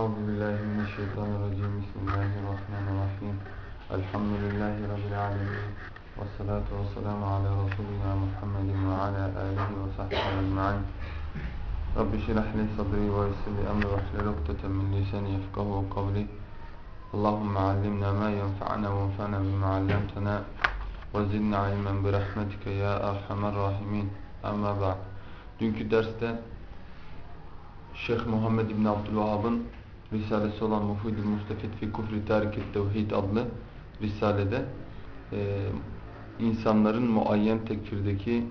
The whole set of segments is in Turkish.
أعوذ بالله من الشيطان الرجيم بسم الله الرحمن الرحيم الحمد لله رب العالمين والصلاة والسلام على رسولنا محمد وعلى آله وصحبه أجمعين رب اشرح لي صدري ويسر لي أمري واحلل عقدة من لساني يفقهوا قولي اللهم علمنا ما ينفعنا وانفعنا بما علمتنا وزدنا علما برحمتك ya erhamer rahimin. Ama ba'd. Dünkü derste Şeyh Muhammed İbn Abdülvahhab'ın Risalesi olan Mufidül Mustafid fi Kufri Tariket Tevhid adlı Risalede e, insanların muayyen tekfirdeki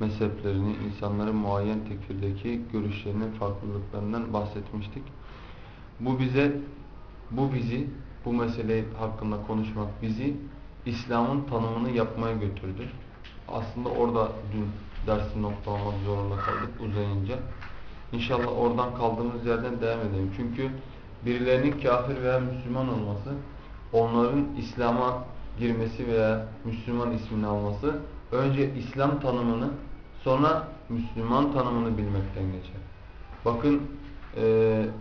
mezheplerini, insanların muayyen tekfirdeki görüşlerinin farklılıklarından bahsetmiştik. Bu bize, bu bizi, bu mesele hakkında konuşmak bizi İslam'ın tanımını yapmaya götürdü. Aslında orada dün dersi noktalamak zorunda kaldık uzayınca. İnşallah oradan kaldığımız yerden devam edelim. Çünkü birilerinin kafir veya Müslüman olması, onların İslam'a girmesi veya Müslüman ismini alması önce İslam tanımını sonra Müslüman tanımını bilmekten geçer. Bakın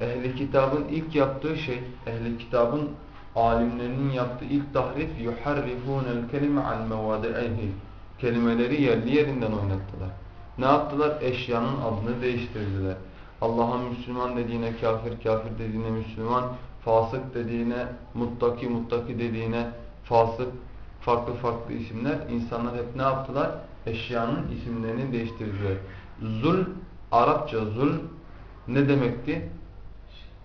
ehli kitabın ilk yaptığı şey, ehli kitabın alimlerinin yaptığı ilk tahrif yuharrifûnel kelime an mevâdi'ihi kelimeleri yerli yerinden oynattılar. Ne yaptılar? Eşyanın adını değiştirdiler. Allah'a Müslüman dediğine kafir, kafir dediğine Müslüman, fasık dediğine muttaki, muttaki dediğine fasık, farklı farklı isimler. İnsanlar hep ne yaptılar? Eşyanın isimlerini değiştirdiler. Zul, Arapça zul ne demekti?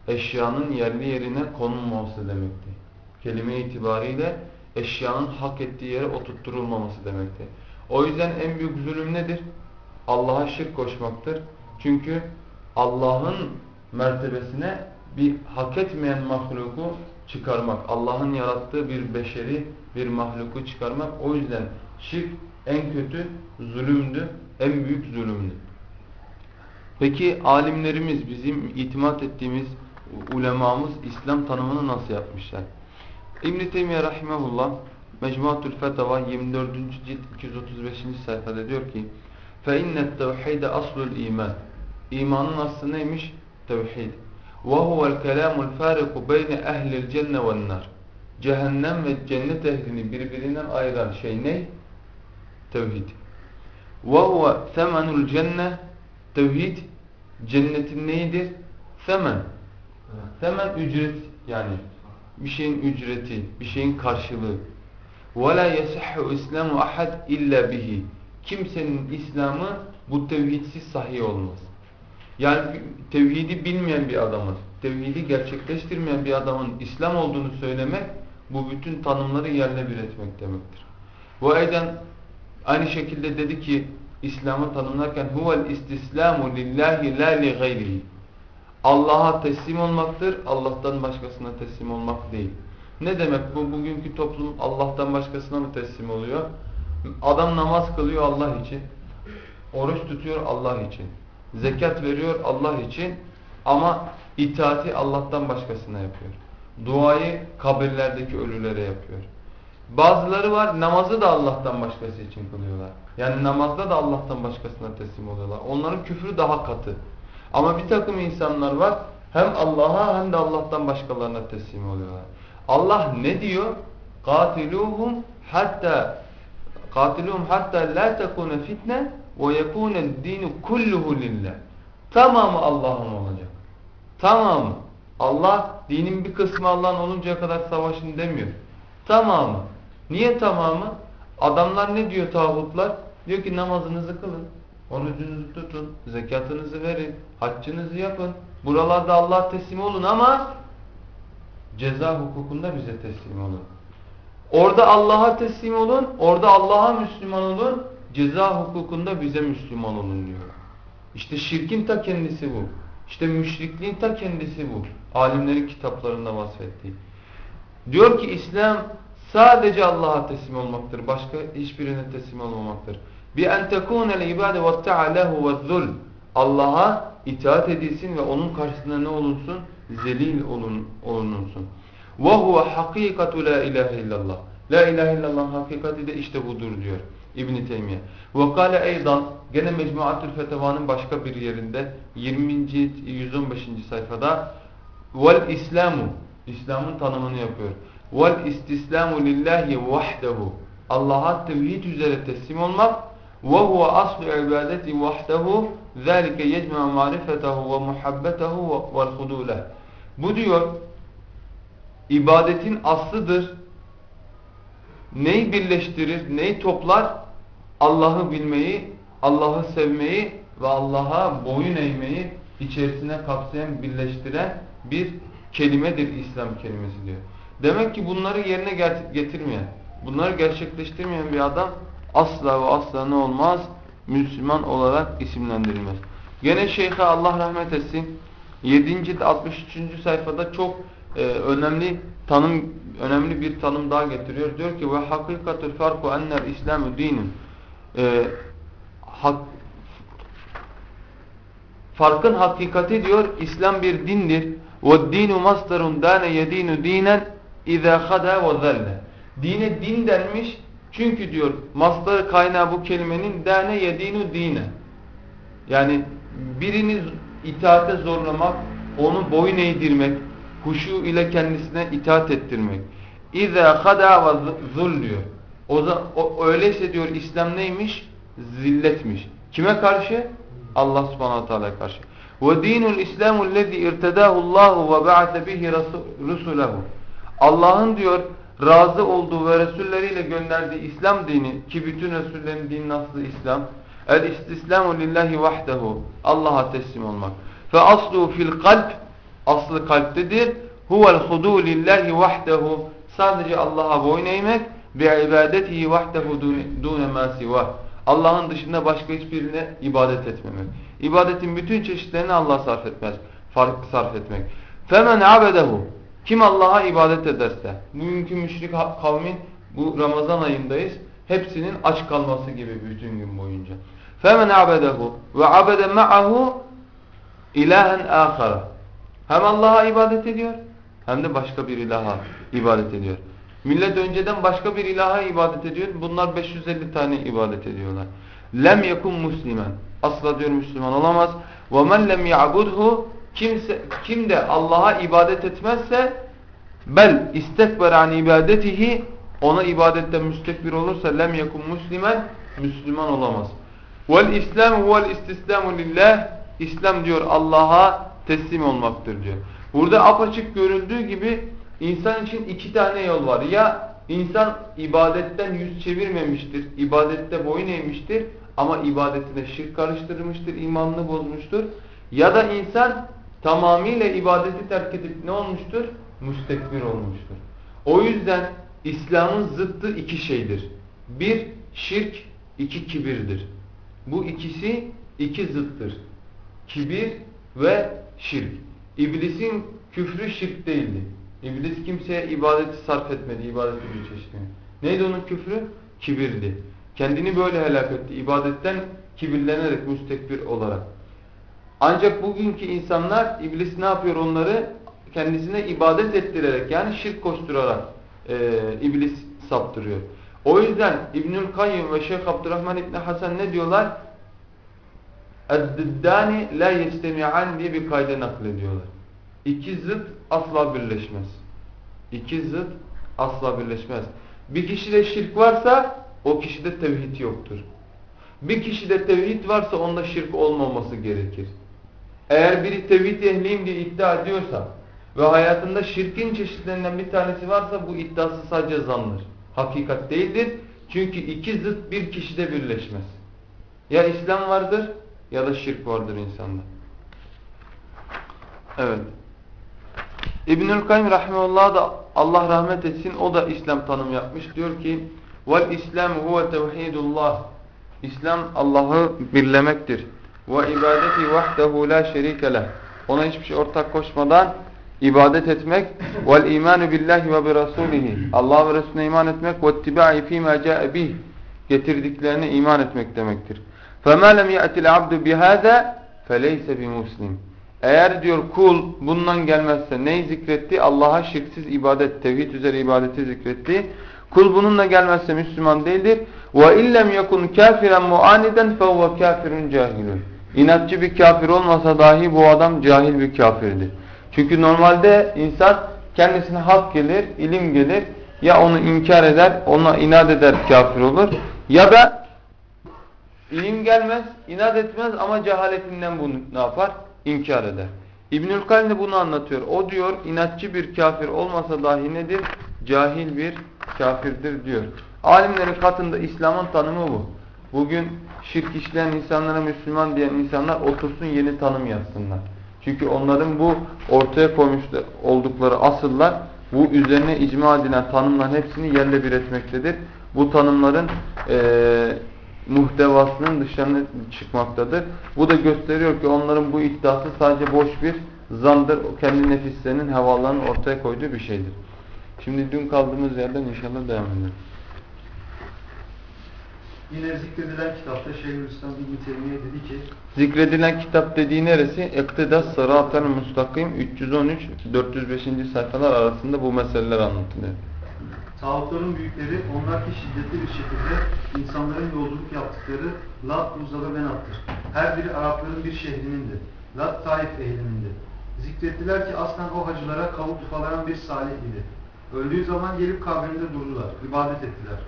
Eşyanın yerli yerine konulmaması demekti. Kelime itibariyle eşyanın hak ettiği yere oturtturulmaması demekti. O yüzden en büyük zulüm nedir? Allah'a şirk koşmaktır. Çünkü Allah'ın mertebesine bir hak etmeyen mahluku çıkarmak. Allah'ın yarattığı bir beşeri, bir mahluku çıkarmak. O yüzden şirk en kötü zulümdü, en büyük zulümdü. Peki alimlerimiz, bizim itimat ettiğimiz ulemamız İslam tanımını nasıl yapmışlar? İbn-i Teymiye Rahimahullah Mecmuatül Fetava 24. cilt 235. sayfada diyor ki فَاِنَّ التَّوْحِيدَ أَصْلُ الْا۪يمَانِ İmanın aslı neymiş? Tevhid. وَهُوَ الْكَلَامُ الْفَارِقُ بَيْنَ اَهْلِ الْجَنَّ وَالنَّارِ Cehennem ve cennet ehlini birbirinden ayıran şey ne? Tevhid. وَهُوَ ثَمَنُ الْجَنَّةِ Tevhid cennetin neyidir? Semen. Semen ücret yani bir şeyin ücreti, bir şeyin karşılığı. وَلَا يَسَحُّ إِسْلَامُ أَحَدْ اِلَّا bihi. Kimsenin İslam'ı bu tevhidsiz sahih olmaz. Yani tevhidi bilmeyen bir adamın, tevhidi gerçekleştirmeyen bir adamın İslam olduğunu söylemek, bu bütün tanımları yerle bir etmek demektir. Bu aydan aynı şekilde dedi ki, İslam'ı tanımlarken huvel istislamu lillahi la li gayrihi. Allah'a teslim olmaktır, Allah'tan başkasına teslim olmak değil. Ne demek bu? Bugünkü toplum Allah'tan başkasına mı teslim oluyor? Adam namaz kılıyor Allah için. Oruç tutuyor Allah için. Zekat veriyor Allah için. Ama itaati Allah'tan başkasına yapıyor. Duayı kabirlerdeki ölülere yapıyor. Bazıları var namazı da Allah'tan başkası için kılıyorlar. Yani namazda da Allah'tan başkasına teslim oluyorlar. Onların küfrü daha katı. Ama bir takım insanlar var hem Allah'a hem de Allah'tan başkalarına teslim oluyorlar. Allah ne diyor? Katiluhum hatta katiluhum hatta la tekune fitne ve yekune dinu kulluhu lillah. Tamamı Allah'ın olacak. Tamamı. Allah dinin bir kısmı Allah'ın oluncaya kadar savaşın demiyor. Tamamı. Niye tamamı? Adamlar ne diyor tağutlar? Diyor ki namazınızı kılın, orucunuzu tutun, zekatınızı verin, haccınızı yapın. Buralarda Allah'a teslim olun ama ceza hukukunda bize teslim olun. Orada Allah'a teslim olun, orada Allah'a Müslüman olun, ceza hukukunda bize Müslüman olun diyor. İşte şirkin ta kendisi bu. İşte müşrikliğin ta kendisi bu. Alimlerin kitaplarında vasfettiği. Diyor ki İslam sadece Allah'a teslim olmaktır. Başka hiçbirine teslim olmamaktır. Bi en tekunel ibade ve ta'alehu. Allah'a itaat edilsin ve onun karşısında ne olunsun? Zelil olun, olunulsun. Ve huve hakikatu la ilahe illallah. La ilahe illallah hakikati de işte budur diyor İbn Teymiye. Ve eydan gene Mecmuatül Feteva'nın başka bir yerinde 20. 115. sayfada vel İslamu İslam'ın tanımını yapıyor. Vel istislamu lillahi vahdehu Allah'a tevhid üzere teslim olmak ve huve aslu ibadeti vahdehu zâlike yecme'u marifetehu ve muhabbetehu vel hudûleh Bu diyor ibadetin aslıdır. Neyi birleştirir, neyi toplar? Allah'ı bilmeyi, Allah'ı sevmeyi ve Allah'a boyun eğmeyi içerisine kapsayan, birleştiren bir kelimedir İslam kelimesi diyor. Demek ki bunları yerine getirmeyen, bunları gerçekleştirmeyen bir adam asla ve asla ne olmaz? Müslüman olarak isimlendirilmez. Gene şeyhe Allah rahmet etsin 7. 63. sayfada çok e, önemli tanım önemli bir tanım daha getiriyor. Diyor ki ve hakikatul farku enel İslamu dinun. E, hak, farkın hakikati diyor İslam bir dindir. Ve dinu masdarun dane yedinu dinen iza hada ve zalle. Dine din denmiş çünkü diyor mastar kaynağı bu kelimenin dane yedinu dine. Yani birini itaate zorlamak, onu boyun eğdirmek, huşu ile kendisine itaat ettirmek. İza hada ve zul diyor. O, o öyleyse diyor İslam neymiş? Zilletmiş. Kime karşı? Allah Subhanahu Teala karşı. Ve dinul İslamu lezi irtedahu Allahu ve ba'ate bihi rusulehu. Allah'ın diyor razı olduğu ve Resulleriyle gönderdiği İslam dini ki bütün Resullerin dinin aslı İslam. El istislamu lillahi vahdehu. Allah'a teslim olmak. Fe aslu fil kalp aslı kalptedir. Huvel hudu lillahi vahdehu. Sadece Allah'a boyun eğmek bi ibadetihi vahdehu dune ma sivah. Allah'ın dışında başka hiçbirine ibadet etmemek. İbadetin bütün çeşitlerini Allah sarf etmez. Fark sarf etmek. Femen abedehu. Kim Allah'a ibadet ederse. Bugünkü müşrik kavmin bu Ramazan ayındayız. Hepsinin aç kalması gibi bütün gün boyunca. Femen abedehu ve abede ma'ahu ilahen ahara. Hem Allah'a ibadet ediyor hem de başka bir ilaha ibadet ediyor. Millet önceden başka bir ilaha ibadet ediyor. Bunlar 550 tane ibadet ediyorlar. Lem yekun muslimen. Asla diyor Müslüman olamaz. Ve men lem ya'budhu kimse kim de Allah'a ibadet etmezse bel istekber an ibadetihi ona ibadetten müstekbir olursa lem yekun muslimen Müslüman olamaz. Vel İslam vel istislamu lillah İslam diyor Allah'a teslim olmaktır diyor. Burada apaçık görüldüğü gibi İnsan için iki tane yol var. Ya insan ibadetten yüz çevirmemiştir, ibadette boyun eğmiştir ama ibadetine şirk karıştırmıştır, imanını bozmuştur. Ya da insan tamamıyla ibadeti terk edip ne olmuştur? Müstekbir olmuştur. O yüzden İslam'ın zıttı iki şeydir. Bir, şirk, iki kibirdir. Bu ikisi iki zıttır. Kibir ve şirk. İblisin küfrü şirk değildi. İblis kimseye ibadeti sarf etmedi, ibadeti bir çeşitini. Neydi onun küfrü? Kibirdi. Kendini böyle helak etti. İbadetten kibirlenerek, müstekbir olarak. Ancak bugünkü insanlar, iblis ne yapıyor onları? Kendisine ibadet ettirerek, yani şirk koşturarak e, iblis saptırıyor. O yüzden İbnül Kayyum ve Şeyh Abdurrahman İbni Hasan ne diyorlar? اَدِّدَّانِ la يَسْتَمِعَنْ diye bir kayda naklediyorlar. İki zıt asla birleşmez. İki zıt asla birleşmez. Bir kişide şirk varsa o kişide tevhid yoktur. Bir kişide tevhid varsa onda şirk olmaması gerekir. Eğer biri tevhid ehliyim diye iddia ediyorsa ve hayatında şirkin çeşitlerinden bir tanesi varsa bu iddiası sadece zandır. Hakikat değildir. Çünkü iki zıt bir kişide birleşmez. Ya İslam vardır ya da şirk vardır insanda. Evet. İbnül Kayyum rahmetullah da Allah rahmet etsin o da İslam tanım yapmış. Diyor ki vel İslam huve tevhidullah. İslam Allah'ı birlemektir. Ve ibadeti vahdehu la şerike leh. Ona hiçbir şey ortak koşmadan ibadet etmek vel imanu billahi ve bi rasulihi. Allah ve Resulüne iman etmek ve ittibai fîmâ câe bih. Getirdiklerine iman etmek demektir. فَمَا لَمْ يَأْتِ الْعَبْدُ بِهَذَا فَلَيْسَ بِمُسْلِمٍ eğer diyor kul bundan gelmezse neyi zikretti? Allah'a şirksiz ibadet, tevhid üzere ibadeti zikretti. Kul bununla gelmezse Müslüman değildir. Ve illem yekun kafiren muaniden fehuve kafirun cahilun. İnatçı bir kafir olmasa dahi bu adam cahil bir kafirdir. Çünkü normalde insan kendisine hak gelir, ilim gelir. Ya onu inkar eder, ona inat eder, kafir olur. Ya da ilim gelmez, inat etmez ama cehaletinden bunu ne yapar? İnkar eder. İbnül Kayyum de bunu anlatıyor. O diyor inatçı bir kafir olmasa dahi nedir? Cahil bir kafirdir diyor. Alimlerin katında İslam'ın tanımı bu. Bugün şirk işleyen insanlara Müslüman diyen insanlar otursun yeni tanım yazsınlar. Çünkü onların bu ortaya koymuş oldukları asıllar bu üzerine icma edilen tanımların hepsini yerle bir etmektedir. Bu tanımların e, muhtevasının dışarına çıkmaktadır. Bu da gösteriyor ki onların bu iddiası sadece boş bir zandır. Kendi nefislerinin havalarının ortaya koyduğu bir şeydir. Şimdi dün kaldığımız yerden inşallah devam edelim. Yine zikredilen kitapta Şeyhülislam İbn Teymiye dedi ki Zikredilen kitap dediği neresi? İktidas Sıratel Mustakim 313-405. sayfalar arasında bu meseleler anlatılıyor. Tağutların büyükleri onlar ki şiddetli bir şekilde insanların yolculuk yaptıkları Lat, Uzza ve Menat'tır. Her biri Arapların bir şehrinindir. Lat Taif ehlinindir. Zikrettiler ki aslen o hacılara kavuk ufalayan bir salih idi. Öldüğü zaman gelip kabrinde durdular, ibadet ettiler.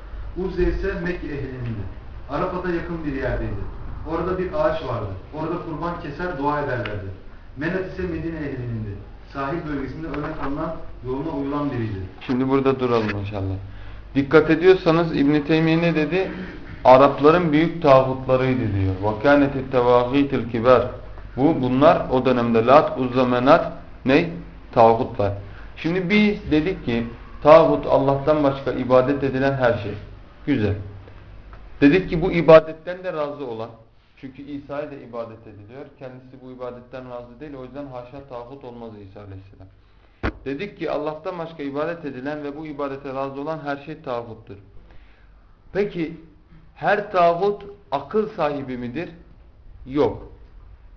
Uzze ise Mekke ehlinin Arafat'a yakın bir yerdeydi. Orada bir ağaç vardı. Orada kurban keser dua ederlerdi. Menet ise Medine ehlinin Sahil bölgesinde örnek alınan yoluna uyulan biriydi. Şimdi burada duralım inşallah. Dikkat ediyorsanız İbn Teymiye ne dedi? Arapların büyük tağutlarıydı diyor. Vakâneti tevâhîtil kibar. Bu bunlar o dönemde Lat, Uzza, ne? Tağutlar. Şimdi biz dedik ki tağut Allah'tan başka ibadet edilen her şey. Güzel. Dedik ki bu ibadetten de razı olan çünkü İsa'ya da ibadet ediliyor. Kendisi bu ibadetten razı değil. O yüzden haşa tağut olmaz İsa Aleyhisselam. Dedik ki Allah'tan başka ibadet edilen ve bu ibadete razı olan her şey tağuttur. Peki her tağut akıl sahibi midir? Yok.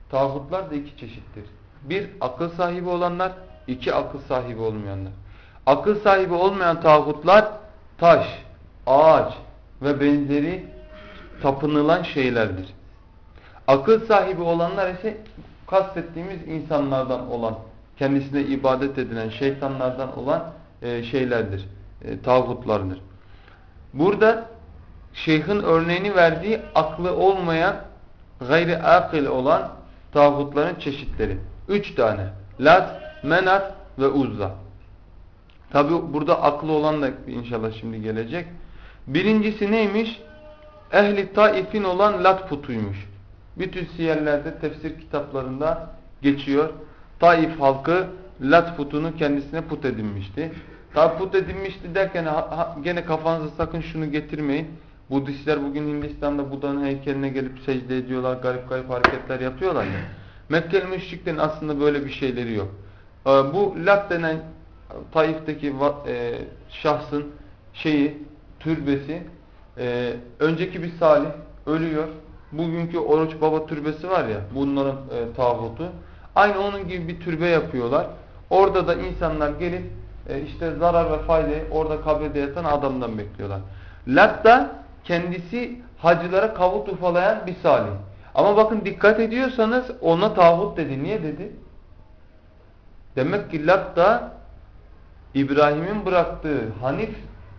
Tağutlar da iki çeşittir. Bir akıl sahibi olanlar, iki akıl sahibi olmayanlar. Akıl sahibi olmayan tağutlar taş, ağaç ve benzeri tapınılan şeylerdir. Akıl sahibi olanlar ise kastettiğimiz insanlardan olan, kendisine ibadet edilen şeytanlardan olan e, şeylerdir, e, tağutlardır. Burada şeyhin örneğini verdiği aklı olmayan, gayri akıl olan tağutların çeşitleri. Üç tane. Lat, Menat ve Uzza. Tabi burada aklı olan da inşallah şimdi gelecek. Birincisi neymiş? Ehli Taif'in olan Lat putuymuş. Bütün siyerlerde tefsir kitaplarında geçiyor. Taif halkı Lat putunu kendisine put edinmişti. Tabi put edinmişti derken gene kafanıza sakın şunu getirmeyin. Budistler bugün Hindistan'da Buda'nın heykeline gelip secde ediyorlar. Garip garip hareketler yapıyorlar ya. Mekkeli müşriklerin aslında böyle bir şeyleri yok. Ee, bu Lat denen Taif'teki e, şahsın şeyi, türbesi e, önceki bir salih ölüyor. Bugünkü Oruç Baba türbesi var ya bunların e, tağutu. Aynı onun gibi bir türbe yapıyorlar. Orada da insanlar gelip e, işte zarar ve faydayı orada kabrede yatan adamdan bekliyorlar. Lat da kendisi hacılara kavut ufalayan bir salih. Ama bakın dikkat ediyorsanız ona tağut dedi. Niye dedi? Demek ki Lat da İbrahim'in bıraktığı Hanif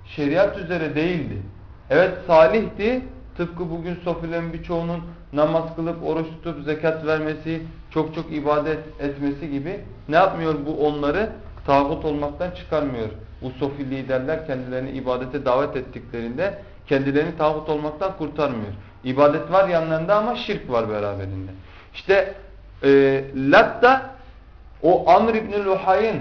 şeriat üzere değildi. Evet salihti. Tıpkı bugün sofilerin birçoğunun namaz kılıp, oruç tutup, zekat vermesi, çok çok ibadet etmesi gibi ne yapmıyor bu onları? Tağut olmaktan çıkarmıyor. Bu sofi liderler kendilerini ibadete davet ettiklerinde kendilerini tağut olmaktan kurtarmıyor. İbadet var yanlarında ama şirk var beraberinde. İşte e, Lat da o Amr İbni Luhay'ın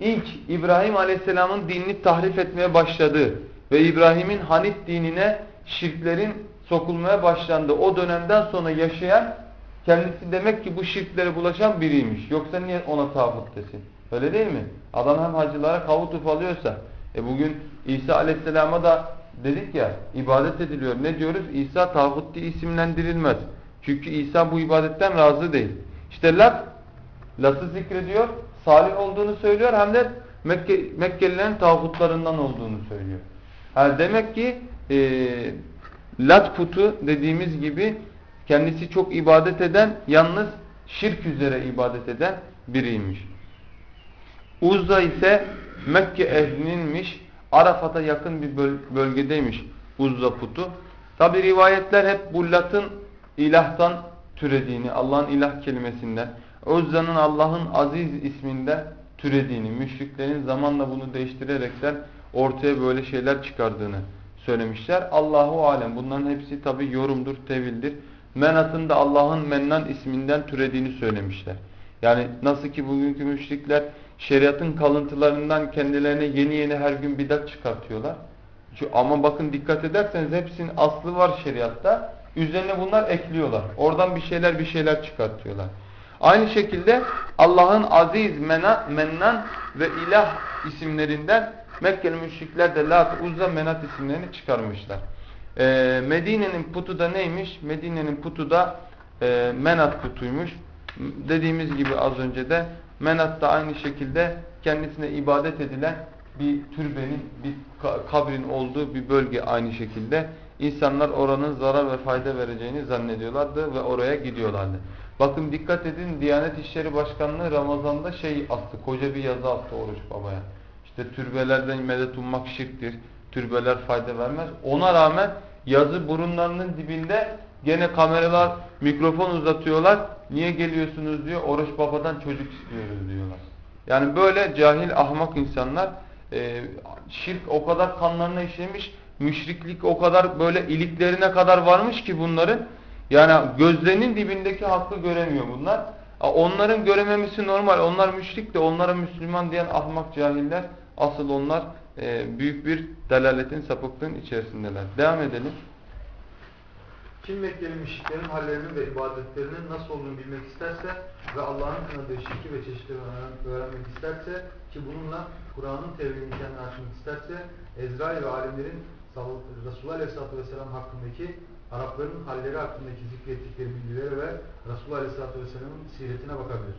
ilk İbrahim Aleyhisselam'ın dinini tahrif etmeye başladığı ve İbrahim'in Hanif dinine şirklerin sokulmaya başlandı. O dönemden sonra yaşayan kendisi demek ki bu şirklere bulaşan biriymiş. Yoksa niye ona tağut desin? Öyle değil mi? Adam hem hacılara kavut ufalıyorsa e bugün İsa Aleyhisselam'a da dedik ya ibadet ediliyor. Ne diyoruz? İsa tağut diye isimlendirilmez. Çünkü İsa bu ibadetten razı değil. İşte Lat, Lat'ı zikrediyor. Salih olduğunu söylüyor. Hem de Mekke, Mekkelilerin tağutlarından olduğunu söylüyor. Ha, demek ki e, Lat putu dediğimiz gibi kendisi çok ibadet eden, yalnız şirk üzere ibadet eden biriymiş. Uzza ise Mekke ehlininmiş. Arafat'a yakın bir bölgedeymiş Uzza putu. Tabi rivayetler hep bu Lat'ın ilahtan türediğini, Allah'ın ilah kelimesinden, Uzza'nın Allah'ın aziz isminden türediğini, müşriklerin zamanla bunu değiştirerekler ortaya böyle şeyler çıkardığını söylemişler. Allahu alem. Bunların hepsi tabi yorumdur, tevildir. Menat'ın da Allah'ın Mennan isminden türediğini söylemişler. Yani nasıl ki bugünkü müşrikler şeriatın kalıntılarından kendilerine yeni yeni her gün bidat çıkartıyorlar. Ama bakın dikkat ederseniz hepsinin aslı var şeriatta. Üzerine bunlar ekliyorlar. Oradan bir şeyler bir şeyler çıkartıyorlar. Aynı şekilde Allah'ın aziz, mena, mennan ve ilah isimlerinden Mekkeli müşrikler de Lat, Uzza, Menat isimlerini çıkarmışlar. Ee, Medine'nin putu da neymiş? Medine'nin putu da e, Menat putuymuş. Dediğimiz gibi az önce de Menat da aynı şekilde kendisine ibadet edilen bir türbenin, bir kabrin olduğu bir bölge aynı şekilde. İnsanlar oranın zarar ve fayda vereceğini zannediyorlardı ve oraya gidiyorlardı. Bakın dikkat edin Diyanet İşleri Başkanlığı Ramazan'da şey astı, koca bir yazı astı Oruç Baba'ya. İşte türbelerden medet ummak şirktir, türbeler fayda vermez. Ona rağmen yazı burunlarının dibinde gene kameralar mikrofon uzatıyorlar. Niye geliyorsunuz diyor, Oruç Baba'dan çocuk istiyoruz diyorlar. Yani böyle cahil ahmak insanlar e, şirk o kadar kanlarına işlemiş, müşriklik o kadar böyle iliklerine kadar varmış ki bunların yani gözlerinin dibindeki hakkı göremiyor bunlar. Onların görememesi normal. Onlar müşrik de onlara Müslüman diyen ahmak cahiller. Asıl onlar e, büyük bir delaletin, sapıklığın içerisindeler. Devam edelim. Kim Mekkeli müşriklerin hallerinin ve ibadetlerinin nasıl olduğunu bilmek isterse ve Allah'ın kınadığı şirki ve çeşitlerini öğrenmek isterse ki bununla Kur'an'ın tevrinin kendini açmak isterse Ezrail ve alimlerin Resulullah Aleyhisselatü Vesselam hakkındaki Arapların halleri hakkındaki zikrettikleri bilgileri ve Resulullah Aleyhisselatü Vesselam'ın siretine bakabilir.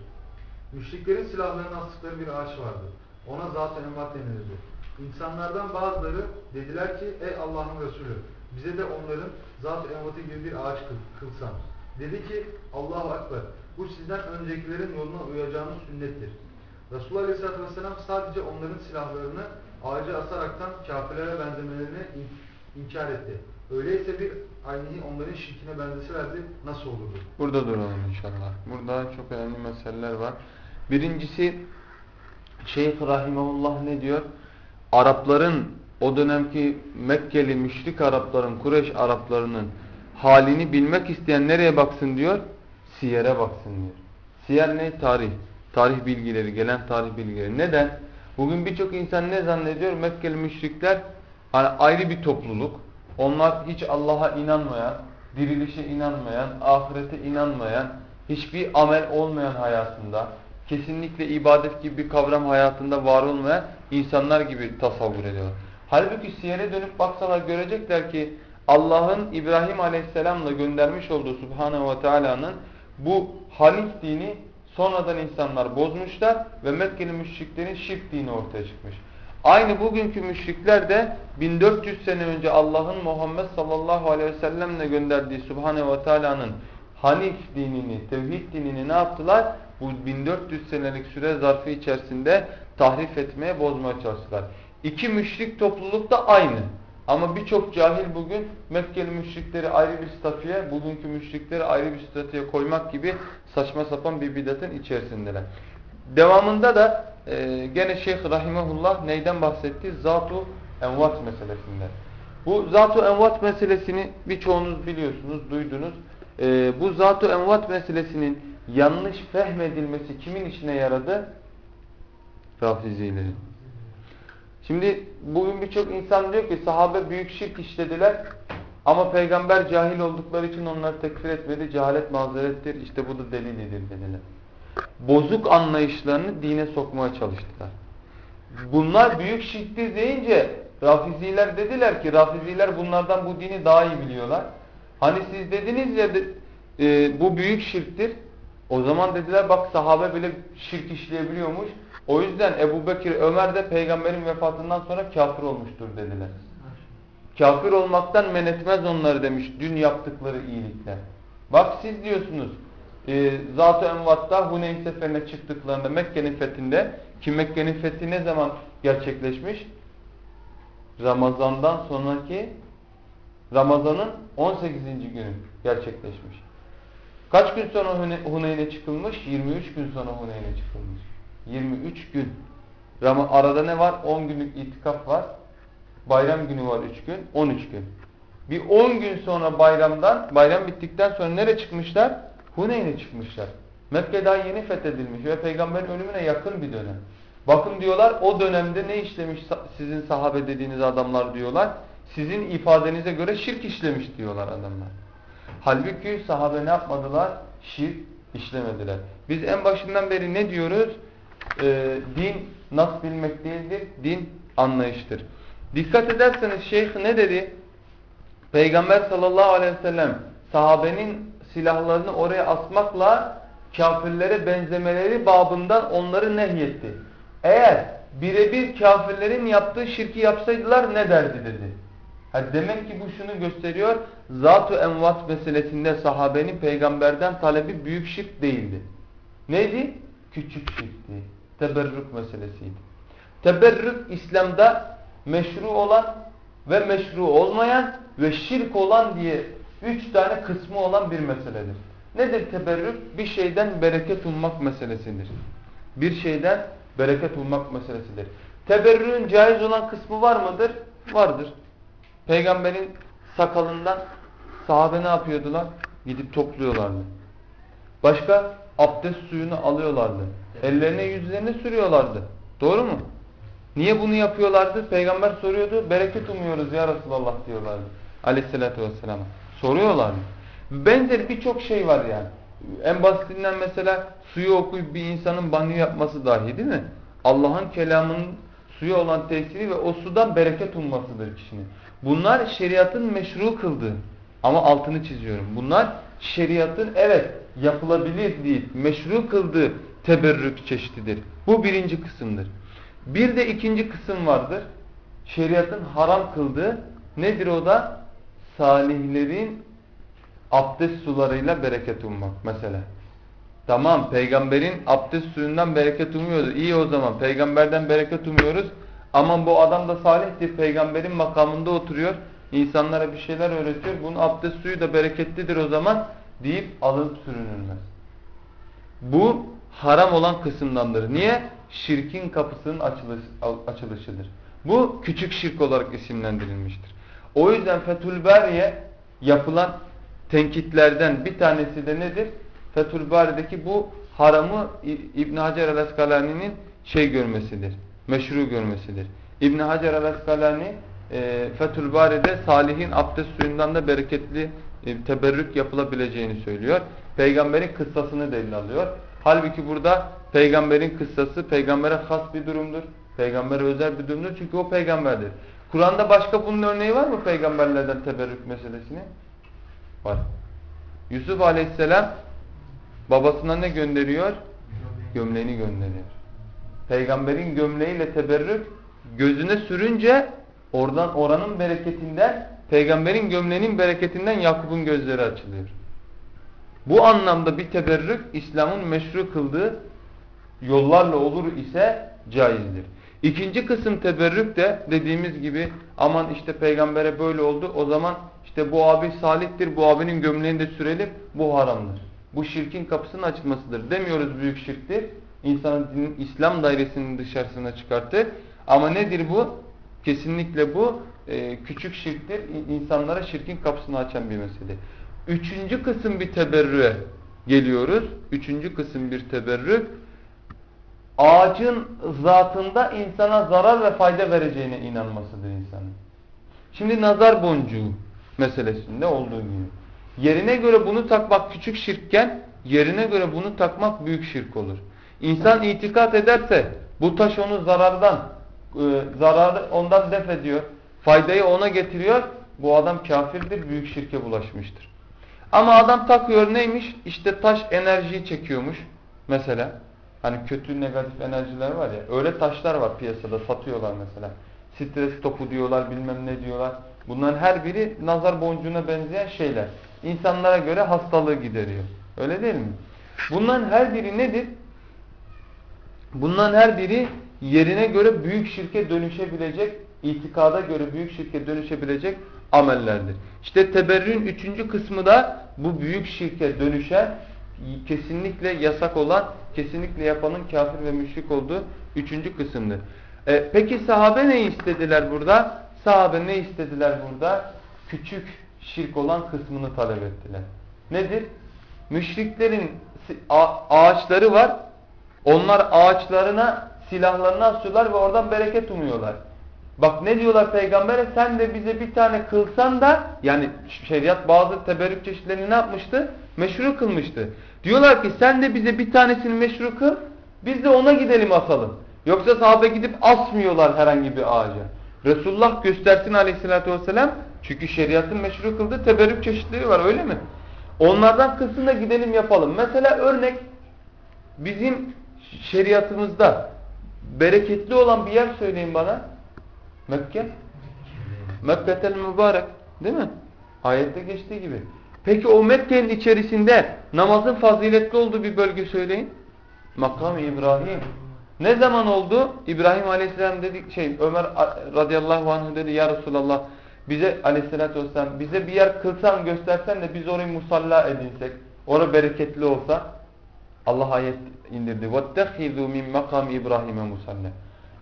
Müşriklerin silahlarını astıkları bir ağaç vardı. Ona zat-ı envat denilirdi. İnsanlardan bazıları dediler ki ey Allah'ın Resulü bize de onların zat-ı envatı gibi bir ağaç kılsan. Dedi ki Allahu Ekber bu sizden öncekilerin yoluna uyacağınız sünnettir. Resulullah Aleyhisselatü Vesselam sadece onların silahlarını ağaca asaraktan kafirlere benzemelerini inkar etti. Öyleyse bir aynihi onların şirkine benzeselerdi nasıl olurdu? Burada duralım inşallah. Burada çok önemli meseleler var. Birincisi Şeyh Rahimahullah ne diyor? Arapların o dönemki Mekkeli müşrik Arapların, Kureyş Araplarının halini bilmek isteyen nereye baksın diyor? Siyer'e baksın diyor. Siyer ne? Tarih. Tarih bilgileri, gelen tarih bilgileri. Neden? Bugün birçok insan ne zannediyor? Mekkeli müşrikler hani ayrı bir topluluk. Onlar hiç Allah'a inanmayan, dirilişe inanmayan, ahirete inanmayan, hiçbir amel olmayan hayatında, kesinlikle ibadet gibi bir kavram hayatında var olmayan insanlar gibi tasavvur ediyorlar. Halbuki siyere dönüp baksalar görecekler ki Allah'ın İbrahim Aleyhisselam'la göndermiş olduğu Subhanahu ve Teala'nın bu Hanif dini sonradan insanlar bozmuşlar ve Mekkeli müşriklerin şirk dini ortaya çıkmış. Aynı bugünkü müşrikler de 1400 sene önce Allah'ın Muhammed sallallahu aleyhi ve sellemle gönderdiği Subhanahu ve Teala'nın Hanif dinini, tevhid dinini ne yaptılar? Bu 1400 senelik süre zarfı içerisinde tahrif etmeye, bozmaya çalıştılar. İki müşrik topluluk da aynı. Ama birçok cahil bugün Mekkeli müşrikleri ayrı bir statüye, bugünkü müşrikleri ayrı bir statüye koymak gibi saçma sapan bir bidatın içerisindeler. Devamında da e, gene Şeyh Rahimahullah neyden bahsetti? Zatu envat meselesinde. Bu zatu envat meselesini birçoğunuz biliyorsunuz, duydunuz. E, bu zatu envat meselesinin yanlış fehmedilmesi kimin işine yaradı? Rafizilerin. Şimdi bugün birçok insan diyor ki sahabe büyük şirk işlediler ama peygamber cahil oldukları için onları tekfir etmedi. Cehalet mazerettir. İşte bu da delilidir dediler bozuk anlayışlarını dine sokmaya çalıştılar. Bunlar büyük şirktir deyince Rafiziler dediler ki Rafiziler bunlardan bu dini daha iyi biliyorlar. Hani siz dediniz ya e, bu büyük şirktir. O zaman dediler bak sahabe bile şirk işleyebiliyormuş. O yüzden Ebu Bekir, Ömer de peygamberin vefatından sonra kafir olmuştur dediler. Kafir olmaktan men etmez onları demiş dün yaptıkları iyilikler. Bak siz diyorsunuz e, Zat-ı Envat'ta Huneyn seferine çıktıklarında Mekke'nin fethinde Ki Mekke'nin fethi ne zaman gerçekleşmiş? Ramazan'dan sonraki Ramazan'ın 18. günü gerçekleşmiş. Kaç gün sonra Huneyn'e çıkılmış? 23 gün sonra Huneyn'e çıkılmış. 23 gün. Arada ne var? 10 günlük itikaf var. Bayram günü var 3 gün. 13 gün. Bir 10 gün sonra bayramdan, bayram bittikten sonra nereye çıkmışlar? Huneyn'e çıkmışlar. Mekke daha yeni fethedilmiş ve peygamberin ölümüne yakın bir dönem. Bakın diyorlar o dönemde ne işlemiş sizin sahabe dediğiniz adamlar diyorlar. Sizin ifadenize göre şirk işlemiş diyorlar adamlar. Halbuki sahabe ne yapmadılar? Şirk işlemediler. Biz en başından beri ne diyoruz? Ee, din nas bilmek değildir, din anlayıştır. Dikkat ederseniz şeyh ne dedi? Peygamber sallallahu aleyhi ve sellem sahabenin silahlarını oraya asmakla kafirlere benzemeleri babından onları nehyetti. Eğer birebir kafirlerin yaptığı şirki yapsaydılar ne derdi dedi. Ha demek ki bu şunu gösteriyor. Zat-ı envat meselesinde sahabenin peygamberden talebi büyük şirk değildi. Neydi? Küçük şirkti. Teberrük meselesiydi. Teberrük İslam'da meşru olan ve meşru olmayan ve şirk olan diye üç tane kısmı olan bir meseledir. Nedir teberrük? Bir şeyden bereket ummak meselesidir. Bir şeyden bereket ummak meselesidir. Teberrüğün caiz olan kısmı var mıdır? Vardır. Peygamberin sakalından sahabe ne yapıyordular? Gidip topluyorlardı. Başka abdest suyunu alıyorlardı. Ellerine yüzlerine sürüyorlardı. Doğru mu? Niye bunu yapıyorlardı? Peygamber soruyordu. Bereket umuyoruz ya Resulallah diyorlardı. Aleyhissalatü vesselam. Soruyorlardı. Benzer birçok şey var yani. En basitinden mesela suyu okuyup bir insanın banyo yapması dahi değil mi? Allah'ın kelamının suya olan tesiri ve o sudan bereket ummasıdır kişinin. Bunlar şeriatın meşru kıldığı. Ama altını çiziyorum. Bunlar şeriatın evet yapılabilir değil, meşru kıldığı teberrük çeşididir. Bu birinci kısımdır. Bir de ikinci kısım vardır. Şeriatın haram kıldığı nedir o da? Salihlerin abdest sularıyla bereket ummak mesela. Tamam peygamberin abdest suyundan bereket umuyordu. İyi o zaman peygamberden bereket umuyoruz. Ama bu adam da salihtir. Peygamberin makamında oturuyor. İnsanlara bir şeyler öğretiyor. Bunun abdest suyu da bereketlidir o zaman deyip alınıp sürünülmez. Bu haram olan kısımdandır. Niye? Şirkin kapısının açılış, açılışıdır. Bu küçük şirk olarak isimlendirilmiştir. O yüzden Fethül Bari'ye yapılan tenkitlerden bir tanesi de nedir? Fethül Bari'deki bu haramı İbn Hacer el-Eskalani'nin şey görmesidir. Meşru görmesidir. İbn Hacer el-Eskalani e, Bari'de salihin abdest suyundan da bereketli e, teberrük yapılabileceğini söylüyor. Peygamberin kıssasını delil alıyor. Halbuki burada peygamberin kıssası peygambere has bir durumdur. Peygambere özel bir durumdur çünkü o peygamberdir. Kur'an'da başka bunun örneği var mı peygamberlerden teberrük meselesini? Var. Yusuf aleyhisselam babasına ne gönderiyor? Gömleğini gönderiyor. Peygamberin gömleğiyle teberrük gözüne sürünce oradan oranın bereketinden peygamberin gömleğinin bereketinden Yakup'un gözleri açılıyor. Bu anlamda bir teberrük İslam'ın meşru kıldığı yollarla olur ise caizdir. İkinci kısım teberrük de dediğimiz gibi aman işte peygambere böyle oldu o zaman işte bu abi salihtir bu abinin gömleğini de sürelim bu haramdır. Bu şirkin kapısının açılmasıdır. Demiyoruz büyük şirktir. İnsanın dinin İslam dairesinin dışarısına çıkartır. Ama nedir bu? Kesinlikle bu e, küçük şirktir. İnsanlara şirkin kapısını açan bir mesele. Üçüncü kısım bir teberrüğe geliyoruz. Üçüncü kısım bir teberrük. Ağacın zatında insana zarar ve fayda vereceğine inanmasıdır insanın. Şimdi nazar boncuğu meselesinde olduğu gibi. Yerine göre bunu takmak küçük şirkken yerine göre bunu takmak büyük şirk olur. İnsan itikat ederse bu taş onu zarardan e, zararı ondan def ediyor. Faydayı ona getiriyor. Bu adam kafirdir, büyük şirke bulaşmıştır. Ama adam takıyor neymiş? İşte taş enerjiyi çekiyormuş mesela. Hani kötü negatif enerjiler var ya. Öyle taşlar var piyasada satıyorlar mesela. Stres topu diyorlar bilmem ne diyorlar. Bunların her biri nazar boncuğuna benzeyen şeyler. İnsanlara göre hastalığı gideriyor. Öyle değil mi? Bunların her biri nedir? Bunların her biri yerine göre büyük şirke dönüşebilecek, itikada göre büyük şirke dönüşebilecek amellerdir. İşte teberrün üçüncü kısmı da bu büyük şirke dönüşen, kesinlikle yasak olan, kesinlikle yapanın kafir ve müşrik olduğu üçüncü kısımdır. E, peki sahabe ne istediler burada? Sahabe ne istediler burada? Küçük şirk olan kısmını talep ettiler. Nedir? Müşriklerin ağaçları var. Onlar ağaçlarına silahlarını asıyorlar ve oradan bereket umuyorlar. Bak ne diyorlar peygambere sen de bize bir tane kılsan da yani şeriat bazı teberrük çeşitlerini ne yapmıştı? Meşru kılmıştı. Diyorlar ki sen de bize bir tanesini meşru kıl biz de ona gidelim asalım. Yoksa sahabe gidip asmıyorlar herhangi bir ağaca. Resulullah göstersin aleyhissalatü vesselam çünkü şeriatın meşru kıldığı teberrük çeşitleri var öyle mi? Onlardan kılsın da gidelim yapalım. Mesela örnek bizim şeriatımızda bereketli olan bir yer söyleyin bana. Mekke. Mekketel mübarek. Değil mi? Ayette geçtiği gibi. Peki o Mekke'nin içerisinde namazın faziletli olduğu bir bölge söyleyin. Makam İbrahim. Ne zaman oldu? İbrahim Aleyhisselam dedi şey Ömer radıyallahu anh dedi ya Resulallah bize aleyhissalatü vesselam bize bir yer kılsan göstersen de biz orayı musalla edinsek. Orası bereketli olsa Allah ayet indirdi. وَاتَّخِذُوا مِنْ مَقَامِ İbrahim'e musalla.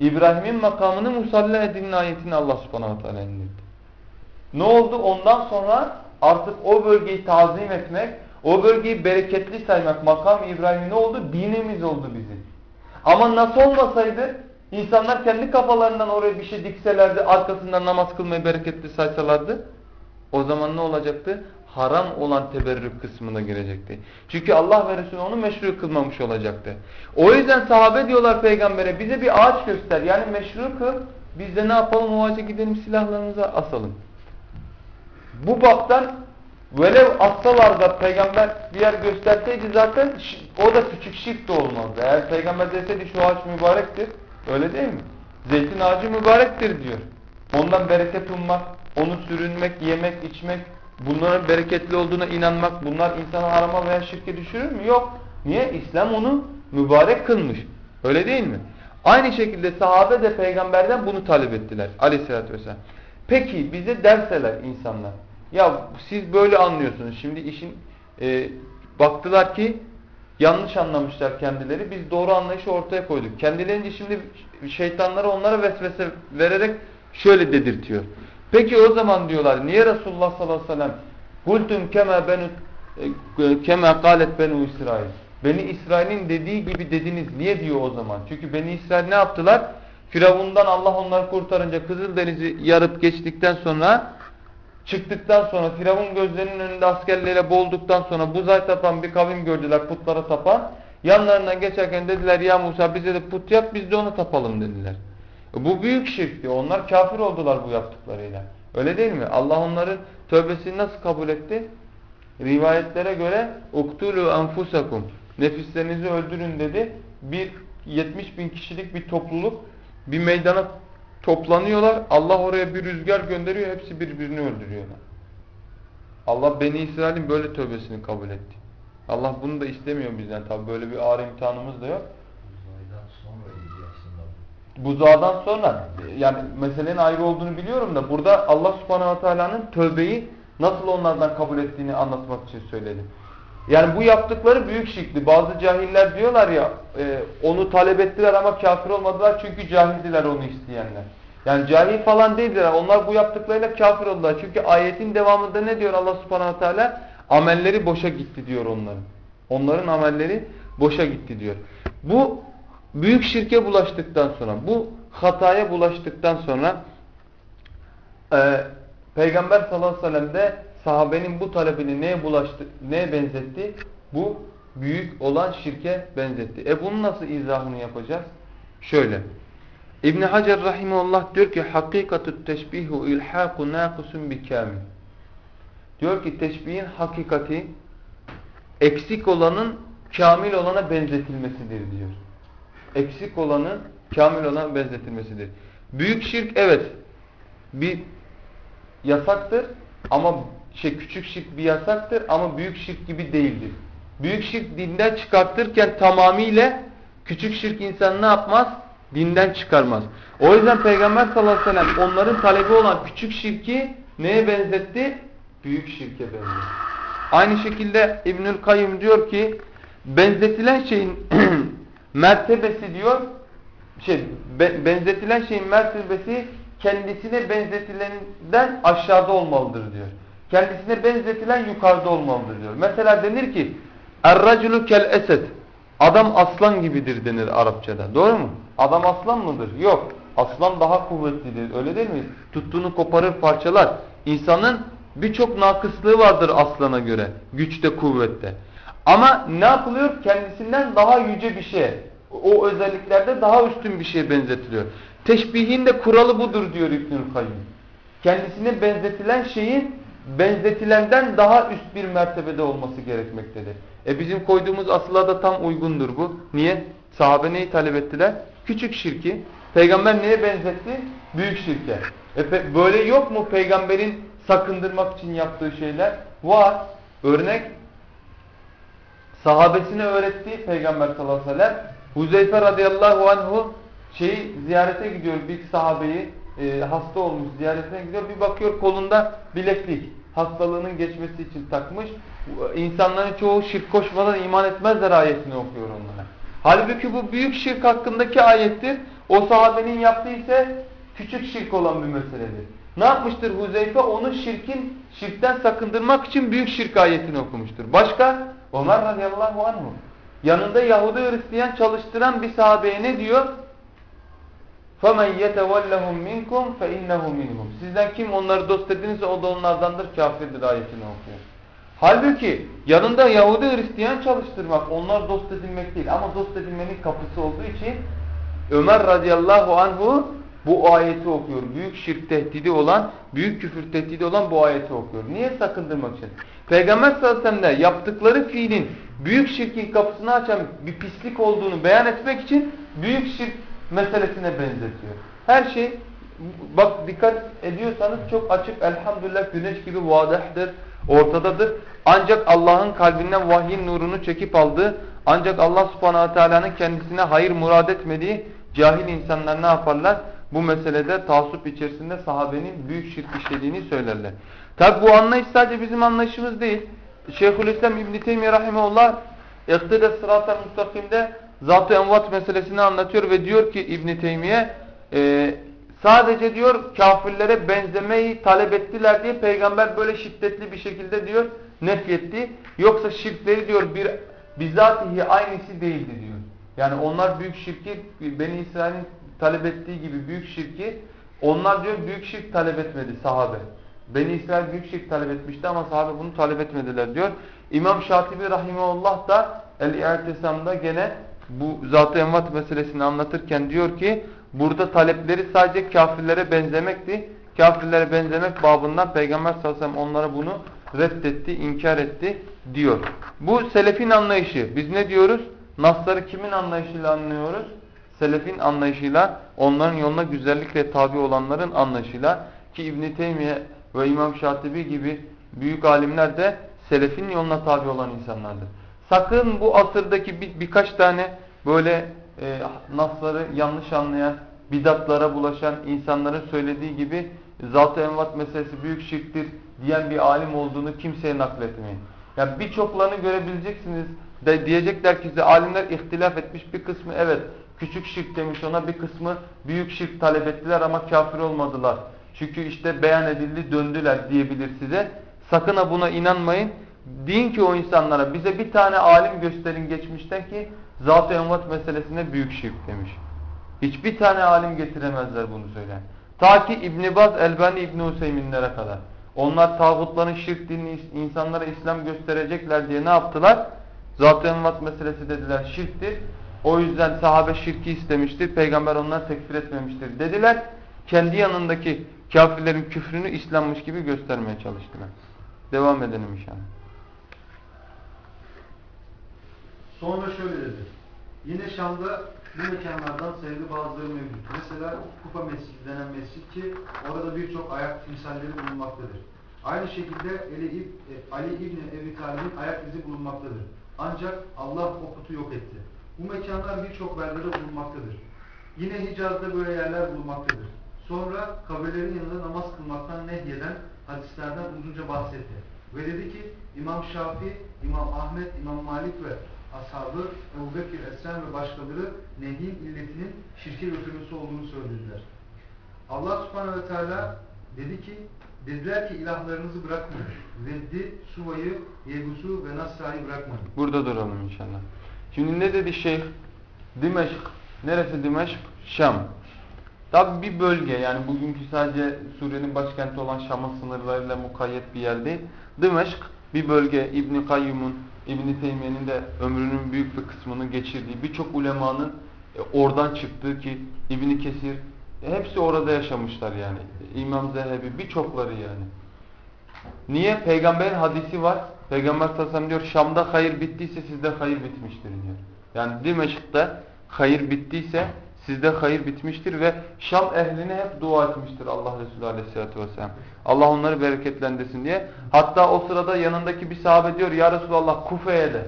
İbrahim'in makamını musalla edinin ayetini Allah subhanahu teala indirdi. Ne oldu? Ondan sonra artık o bölgeyi tazim etmek, o bölgeyi bereketli saymak, makam İbrahim ne oldu? Dinimiz oldu bizim. Ama nasıl olmasaydı insanlar kendi kafalarından oraya bir şey dikselerdi, arkasından namaz kılmayı bereketli saysalardı o zaman ne olacaktı? Haram olan teberrük kısmına girecekti. Çünkü Allah ve Resulü onu meşru kılmamış olacaktı. O yüzden sahabe diyorlar peygambere bize bir ağaç göster. Yani meşru kıl. Biz de ne yapalım o ağaca gidelim silahlarımızı asalım. Bu baktan velev assalar da peygamber bir yer gösterseydi zaten o da küçük şirk de olmazdı. Eğer peygamber deseydi şu ağaç mübarektir. Öyle değil mi? Zeytin ağacı mübarektir diyor. Ondan bereket ummak, onu sürünmek, yemek, içmek, bunların bereketli olduğuna inanmak, bunlar insanı harama veya şirke düşürür mü? Yok. Niye? İslam onu mübarek kılmış. Öyle değil mi? Aynı şekilde sahabe de peygamberden bunu talep ettiler aleyhissalatü vesselam. Peki bize derseler insanlar. Ya siz böyle anlıyorsunuz. Şimdi işin e, baktılar ki yanlış anlamışlar kendileri. Biz doğru anlayışı ortaya koyduk. Kendilerince şimdi şeytanları onlara vesvese vererek şöyle dedirtiyor. Peki o zaman diyorlar niye Resulullah sallallahu aleyhi ve sellem kultum kema benu e, kema kalet benu İsrail. Beni İsrail'in dediği gibi dediniz. Niye diyor o zaman? Çünkü Beni İsrail ne yaptılar? Firavundan Allah onları kurtarınca Kızıldeniz'i yarıp geçtikten sonra çıktıktan sonra Firavun gözlerinin önünde askerleriyle boğulduktan sonra buzay tapan bir kavim gördüler putlara tapan. Yanlarından geçerken dediler ya Musa bize de put yap biz de ona tapalım dediler. Bu büyük şirkti. Onlar kafir oldular bu yaptıklarıyla. Öyle değil mi? Allah onların tövbesini nasıl kabul etti? Rivayetlere göre uktulu enfusakum nefislerinizi öldürün dedi. Bir 70 bin kişilik bir topluluk bir meydana toplanıyorlar. Allah oraya bir rüzgar gönderiyor. Hepsi birbirini öldürüyorlar. Allah Beni İsrail'in böyle tövbesini kabul etti. Allah bunu da istemiyor bizden. Tabi böyle bir ağır imtihanımız da yok buzağdan sonra yani meselenin ayrı olduğunu biliyorum da burada Allah subhanahu teala'nın tövbeyi nasıl onlardan kabul ettiğini anlatmak için söyledim. Yani bu yaptıkları büyük şirkti. Bazı cahiller diyorlar ya e, onu talep ettiler ama kafir olmadılar çünkü cahildiler onu isteyenler. Yani cahil falan değildiler. Onlar bu yaptıklarıyla kafir oldular. Çünkü ayetin devamında ne diyor Allah subhanahu teala? Amelleri boşa gitti diyor onların. Onların amelleri boşa gitti diyor. Bu büyük şirke bulaştıktan sonra, bu hataya bulaştıktan sonra e, Peygamber sallallahu aleyhi ve sellem sahabenin bu talebini neye bulaştı, neye benzetti? Bu büyük olan şirke benzetti. E bunun nasıl izahını yapacağız? Şöyle. İbn Hacer rahimehullah diyor ki hakikatü teşbihu ilhaku nakusun bi kamil. Diyor ki teşbihin hakikati eksik olanın kamil olana benzetilmesidir diyor eksik olanı kamil olana benzetilmesidir. Büyük şirk evet bir yasaktır ama şey küçük şirk bir yasaktır ama büyük şirk gibi değildir. Büyük şirk dinden çıkartırken tamamıyla Küçük şirk insanı ne yapmaz? Dinden çıkarmaz. O yüzden Peygamber sallallahu aleyhi ve sellem onların talebi olan küçük şirki neye benzetti? Büyük şirke benzetti. Aynı şekilde İbnül Kayyum diyor ki benzetilen şeyin mertebesi diyor şey be, benzetilen şeyin mertebesi kendisine benzetilenden aşağıda olmalıdır diyor. Kendisine benzetilen yukarıda olmalıdır diyor. Mesela denir ki Er-raculu kel esed Adam aslan gibidir denir Arapçada. Doğru mu? Adam aslan mıdır? Yok. Aslan daha kuvvetlidir. Öyle değil mi? Tuttuğunu koparır parçalar. İnsanın birçok nakıslığı vardır aslana göre. Güçte, kuvvette. Ama ne yapılıyor? Kendisinden daha yüce bir şey. O özelliklerde daha üstün bir şeye benzetiliyor. Teşbihin de kuralı budur diyor İbnül Kayyum. Kendisine benzetilen şeyin benzetilenden daha üst bir mertebede olması gerekmektedir. E bizim koyduğumuz asıla da tam uygundur bu. Niye? Sahabe neyi talep ettiler? Küçük şirki. Peygamber neye benzetti? Büyük şirke. E böyle yok mu peygamberin sakındırmak için yaptığı şeyler? Var. Örnek sahabesine öğretti Peygamber sallallahu aleyhi ve sellem. Huzeyfe radıyallahu anhu şeyi ziyarete gidiyor bir sahabeyi e, hasta olmuş ziyaretine gidiyor. Bir bakıyor kolunda bileklik. Hastalığının geçmesi için takmış. İnsanların çoğu şirk koşmadan iman etmezler ayetini okuyor onlara. Halbuki bu büyük şirk hakkındaki ayettir. O sahabenin yaptığı ise küçük şirk olan bir meseledir. Ne yapmıştır Huzeyfe? Onu şirkin, şirkten sakındırmak için büyük şirk ayetini okumuştur. Başka? Ömer radıyallahu anhu. Yanında Yahudi Hristiyan çalıştıran bir sahabeye ne diyor? فَمَنْ يَتَوَلَّهُمْ مِنْكُمْ فَاِنَّهُ مِنْهُمْ Sizden kim onları dost edinirse o da onlardandır, kafirdir ayetini okuyor. Halbuki yanında Yahudi Hristiyan çalıştırmak, onlar dost edinmek değil ama dost edinmenin kapısı olduğu için Ömer radıyallahu anhu bu ayeti okuyor. Büyük şirk tehdidi olan, büyük küfür tehdidi olan bu ayeti okuyor. Niye sakındırmak için? Peygamber sallallahu aleyhi yaptıkları fiilin büyük şirkin kapısını açan bir pislik olduğunu beyan etmek için büyük şirk meselesine benzetiyor. Her şey bak dikkat ediyorsanız çok açık elhamdülillah güneş gibi vadihdir, ortadadır. Ancak Allah'ın kalbinden vahyin nurunu çekip aldığı, ancak Allah subhanahu teala'nın kendisine hayır murad etmediği cahil insanlar ne yaparlar? Bu meselede taassup içerisinde sahabenin büyük şirk işlediğini söylerler. Tabi bu anlayış sadece bizim anlayışımız değil. Şeyhülislam İbn Teymiyye rahimehullah İktide Sırat-ı Mustakim'de Zat-ı Envat meselesini anlatıyor ve diyor ki İbn Teymiye e, sadece diyor kafirlere benzemeyi talep ettiler diye peygamber böyle şiddetli bir şekilde diyor nefyetti. Yoksa şirkleri diyor bir bizatihi aynısı değildi diyor. Yani onlar büyük şirki Beni İsrail'in talep ettiği gibi büyük şirki onlar diyor büyük şirk talep etmedi sahabe. Beni İsrail büyük şirk talep etmişti ama sahabe bunu talep etmediler diyor. İmam Şatibi Rahimullah da El-İ'tisam'da gene bu zat-ı envat meselesini anlatırken diyor ki burada talepleri sadece kafirlere benzemekti. Kafirlere benzemek babından Peygamber sallallahu aleyhi ve sellem onlara bunu reddetti, inkar etti diyor. Bu selefin anlayışı. Biz ne diyoruz? Nasları kimin anlayışıyla anlıyoruz? Selefin anlayışıyla, onların yoluna güzellikle tabi olanların anlayışıyla ki İbn Teymiye ve İmam Şatibi gibi büyük alimler de selefin yoluna tabi olan insanlardır. Sakın bu asırdaki bir, birkaç tane böyle e, nasları yanlış anlayan, bidatlara bulaşan insanların söylediği gibi zat-ı envat meselesi büyük şirktir diyen bir alim olduğunu kimseye nakletmeyin. Yani birçoklarını görebileceksiniz de diyecekler ki size alimler ihtilaf etmiş bir kısmı evet küçük şirk demiş ona bir kısmı büyük şirk talep ettiler ama kafir olmadılar. Çünkü işte beyan edildi döndüler diyebilir size. Sakın ha buna inanmayın. Deyin ki o insanlara bize bir tane alim gösterin geçmişten ki zat-ı envat meselesine büyük şirk demiş. Hiçbir tane alim getiremezler bunu söyleyen. Ta ki İbn Baz, Elbani, İbn Hüseyinlere kadar. Onlar tağutların şirk dinini insanlara İslam gösterecekler diye ne yaptılar? Zat-ı envat meselesi dediler şirktir. O yüzden sahabe şirki istemiştir. Peygamber onları tekfir etmemiştir dediler. Kendi yanındaki kafirlerin küfrünü İslammış gibi göstermeye çalıştılar. Devam edelim inşallah. Sonra şöyle dedi. Yine Şam'da bu mekanlardan sayılı bazıları mevcut. Mesela Kufa Mescidi denen mescit ki orada birçok ayak timsalleri bulunmaktadır. Aynı şekilde Ali, Ali İbni Ebi Talib'in ayak izi bulunmaktadır. Ancak Allah o putu yok etti. Bu mekanlar birçok beldede bulunmaktadır. Yine Hicaz'da böyle yerler bulunmaktadır. Sonra kabirlerin yanında namaz kılmaktan nehyeden hadislerden uzunca bahsetti. Ve dedi ki İmam Şafii, İmam Ahmet, İmam Malik ve ashabı Ebu Bekir Esren ve başkaları nehyin illetinin şirke götürmesi olduğunu söylediler. Allah subhanehu ve teala dedi ki dediler ki ilahlarınızı bırakmayın. Veddi, Suva'yı, Yegus'u ve Nasra'yı bırakmayın. Burada duralım inşallah. Şimdi ne dedi şeyh? Dimeşk. Neresi Dimeşk? Şam. Tabi bir bölge yani bugünkü sadece Suriye'nin başkenti olan Şam'ın sınırlarıyla mukayyet bir yer değil. Dimeşk bir bölge İbn Kayyum'un, İbn Teymiye'nin de ömrünün büyük bir kısmını geçirdiği birçok ulemanın e, oradan çıktığı ki İbn Kesir e, hepsi orada yaşamışlar yani. İmam Zehebi birçokları yani. Niye? Peygamberin hadisi var. Peygamber sallallahu diyor Şam'da hayır bittiyse sizde hayır bitmiştir diyor. Yani Dimeşk'te hayır bittiyse sizde hayır bitmiştir ve Şam ehline hep dua etmiştir Allah Resulü aleyhissalatü vesselam. Allah onları bereketlendirsin diye. Hatta o sırada yanındaki bir sahabe diyor ya Resulallah Kufe'ye de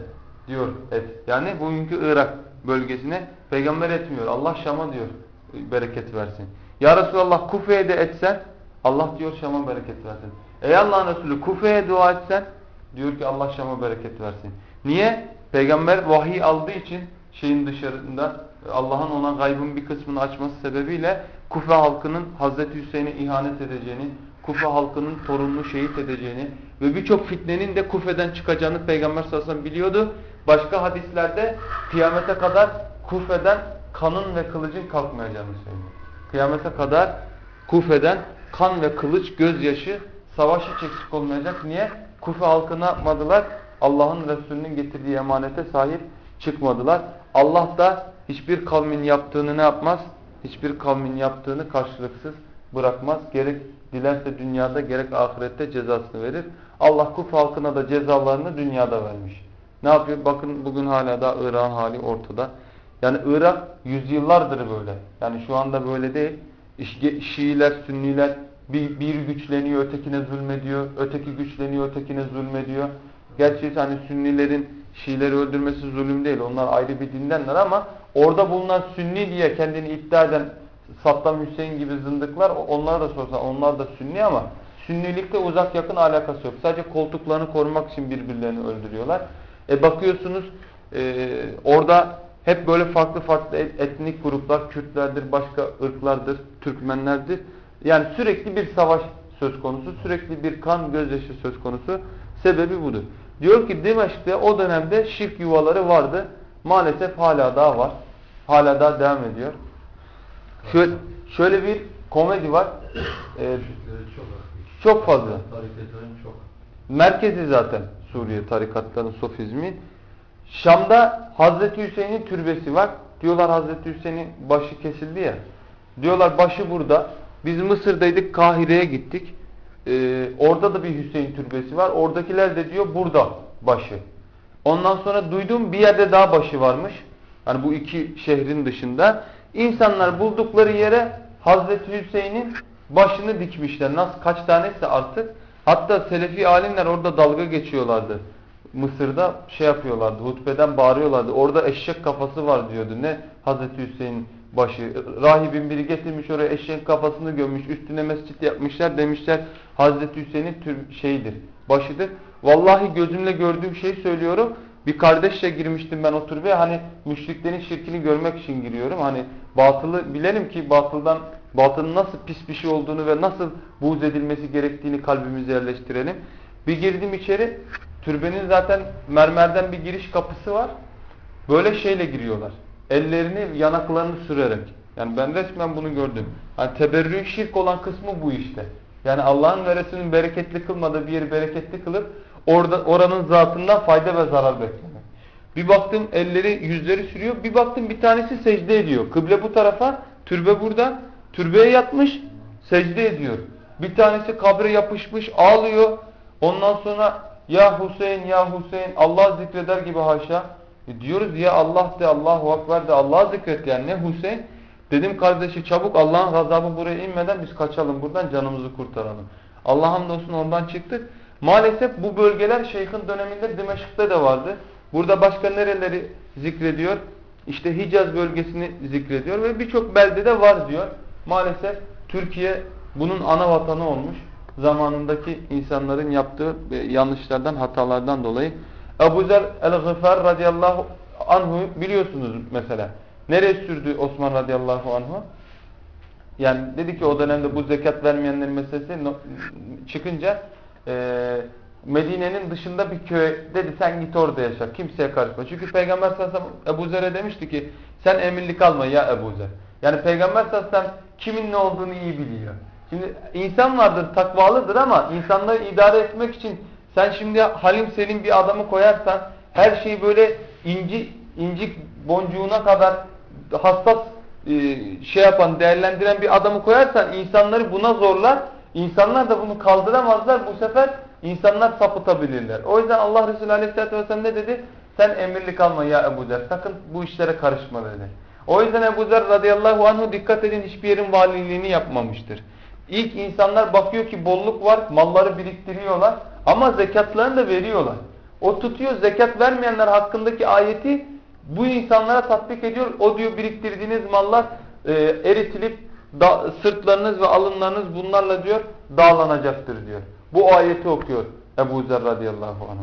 diyor et. Yani bugünkü Irak bölgesine peygamber etmiyor. Allah Şam'a diyor bereket versin. Ya Resulallah Kufe'ye de etsen Allah diyor Şam'a bereket versin. Ey Allah'ın Resulü Kufe'ye dua etsen diyor ki Allah Şam'a bereket versin. Niye? Peygamber vahiy aldığı için şeyin dışarında Allah'ın ona gaybın bir kısmını açması sebebiyle Kufe halkının Hazreti Hüseyin'e ihanet edeceğini, Kufe halkının torununu şehit edeceğini ve birçok fitnenin de Kufe'den çıkacağını Peygamber sallallahu aleyhi ve sellem biliyordu. Başka hadislerde kıyamete kadar Kufe'den kanın ve kılıcın kalkmayacağını söylüyor. Kıyamete kadar Kufe'den kan ve kılıç, gözyaşı, savaş hiç eksik olmayacak. Niye? Kufe halkı ne? Allah'ın Resulü'nün getirdiği emanete sahip çıkmadılar. Allah da hiçbir kavmin yaptığını ne yapmaz? Hiçbir kavmin yaptığını karşılıksız bırakmaz. Gerek dilerse dünyada gerek ahirette cezasını verir. Allah Kufe halkına da cezalarını dünyada vermiş. Ne yapıyor? Bakın bugün hala da Irak'ın hali ortada. Yani Irak yüzyıllardır böyle. Yani şu anda böyle değil. Şiiler, Sünniler bir, bir güçleniyor, ötekine zulmediyor. Öteki güçleniyor, ötekine zulmediyor. Gerçi hani Sünnilerin Şiileri öldürmesi zulüm değil. Onlar ayrı bir dindenler ama orada bulunan Sünni diye kendini iddia eden Saddam Hüseyin gibi zındıklar onlara da sorsan onlar da Sünni ama Sünnilikte uzak yakın alakası yok. Sadece koltuklarını korumak için birbirlerini öldürüyorlar. E bakıyorsunuz e, orada hep böyle farklı farklı etnik gruplar, Kürtlerdir, başka ırklardır, Türkmenlerdir. Yani sürekli bir savaş söz konusu, sürekli bir kan gözyaşı söz konusu. Sebebi budur. Diyor ki Dimeşk'te o dönemde şirk yuvaları vardı. Maalesef hala daha var. Hala daha devam ediyor. Şöyle, şöyle bir komedi var. Ee, çok fazla. Merkezi zaten Suriye tarikatların sofizmi. Şam'da Hazreti Hüseyin'in türbesi var. Diyorlar Hazreti Hüseyin'in başı kesildi ya. Diyorlar başı burada. Biz Mısır'daydık Kahire'ye gittik. Ee, orada da bir Hüseyin türbesi var. Oradakiler de diyor burada başı. Ondan sonra duyduğum bir yerde daha başı varmış. Hani bu iki şehrin dışında. İnsanlar buldukları yere Hazreti Hüseyin'in başını dikmişler. Nasıl kaç tanesi artık. Hatta Selefi alimler orada dalga geçiyorlardı. Mısır'da şey yapıyorlardı. Hutbeden bağırıyorlardı. Orada eşek kafası var diyordu. Ne Hazreti Hüseyin başı. Rahibin biri getirmiş oraya eşeğin kafasını gömmüş. Üstüne mescit yapmışlar. Demişler Hazreti Hüseyin'in şeyidir, başıdır. Vallahi gözümle gördüğüm şeyi söylüyorum. Bir kardeşle girmiştim ben o türbeye. Hani müşriklerin şirkini görmek için giriyorum. Hani batılı bilelim ki batıldan batının nasıl pis bir şey olduğunu ve nasıl buğz edilmesi gerektiğini kalbimize yerleştirelim. Bir girdim içeri. Türbenin zaten mermerden bir giriş kapısı var. Böyle şeyle giriyorlar. Ellerini yanaklarını sürerek. Yani ben resmen bunu gördüm. Hani teberrün şirk olan kısmı bu işte. Yani Allah'ın ve Resulünün bereketli kılmadığı bir yeri bereketli kılıp orada oranın zatından fayda ve zarar beklemek. Bir baktım elleri yüzleri sürüyor. Bir baktım bir tanesi secde ediyor. Kıble bu tarafa, türbe burada. Türbeye yatmış, secde ediyor. Bir tanesi kabre yapışmış, ağlıyor. Ondan sonra ya Hüseyin ya Hüseyin Allah zikreder gibi haşa. E diyoruz ya Allah de Allahu Akbar de Allah zikret yani ne Hüseyin? Dedim kardeşi çabuk Allah'ın gazabı buraya inmeden biz kaçalım buradan canımızı kurtaralım. Allah hamdolsun oradan çıktık. Maalesef bu bölgeler şeyhin döneminde Dimeşk'te de vardı. Burada başka nereleri zikrediyor? işte Hicaz bölgesini zikrediyor ve birçok beldede var diyor. Maalesef Türkiye bunun ana vatanı olmuş. Zamanındaki insanların yaptığı e, yanlışlardan, hatalardan dolayı. Ebu Zer el-Gıfar radıyallahu anhu biliyorsunuz mesela. Nereye sürdü Osman radıyallahu anhu? Yani dedi ki o dönemde bu zekat vermeyenlerin meselesi çıkınca e, Medine'nin dışında bir köy dedi sen git orada yaşa. Kimseye karışma. Çünkü Peygamber sallallahu aleyhi ve sellem Ebu Zer'e demişti ki sen emirlik alma ya Ebu Zer. Yani Peygamber sallallahu aleyhi ve sellem kimin ne olduğunu iyi biliyor. Şimdi insan vardır takvalıdır ama insanları idare etmek için sen şimdi Halim Selim bir adamı koyarsan her şeyi böyle inci incik boncuğuna kadar hassas e, şey yapan, değerlendiren bir adamı koyarsan insanları buna zorlar. İnsanlar da bunu kaldıramazlar. Bu sefer insanlar sapıtabilirler. O yüzden Allah Resulü Aleyhisselatü Vesselam ne dedi? Sen emirlik alma ya Ebu Zer. Sakın bu işlere karışma dedi. O yüzden Ebu Zer radıyallahu anhu dikkat edin hiçbir yerin valiliğini yapmamıştır. İlk insanlar bakıyor ki bolluk var, malları biriktiriyorlar ama zekatlarını da veriyorlar. O tutuyor zekat vermeyenler hakkındaki ayeti bu insanlara tatbik ediyor. O diyor biriktirdiğiniz mallar e, eritilip da, sırtlarınız ve alınlarınız bunlarla diyor dağlanacaktır diyor. Bu ayeti okuyor Ebu Zer radıyallahu anh.